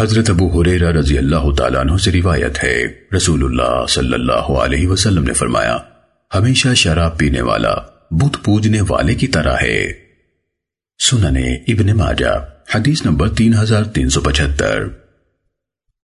حضرت ابو حریرہ رضی اللہ تعالیٰ عنہ سے روایت ہے۔ رسول اللہ صلی اللہ علیہ وسلم نے فرمایا، ہمیشہ شراب پینے والا، بت پوجنے والے کی طرح ہے۔ سننے ابن ماجہ، حدیث نمبر تین ہزار تین سو پچھتر